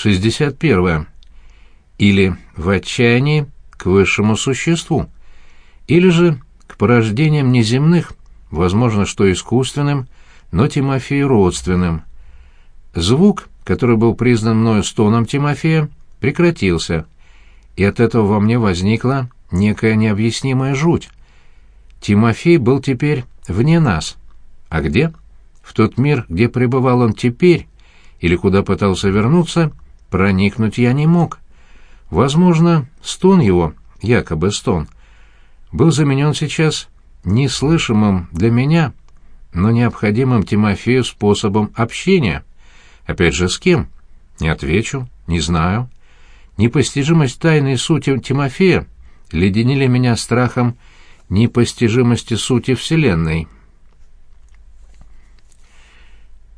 61. Или в отчаянии к высшему существу, или же к порождениям неземных, возможно, что искусственным, но Тимофею родственным. Звук, который был признан мною стоном Тимофея, прекратился, и от этого во мне возникла некая необъяснимая жуть. Тимофей был теперь вне нас. А где? В тот мир, где пребывал он теперь, или куда пытался вернуться, проникнуть я не мог. Возможно, стон его, якобы стон, был заменен сейчас неслышимым для меня, но необходимым Тимофею способом общения. Опять же, с кем? Не отвечу, не знаю. Непостижимость тайной сути Тимофея леденили меня страхом непостижимости сути Вселенной.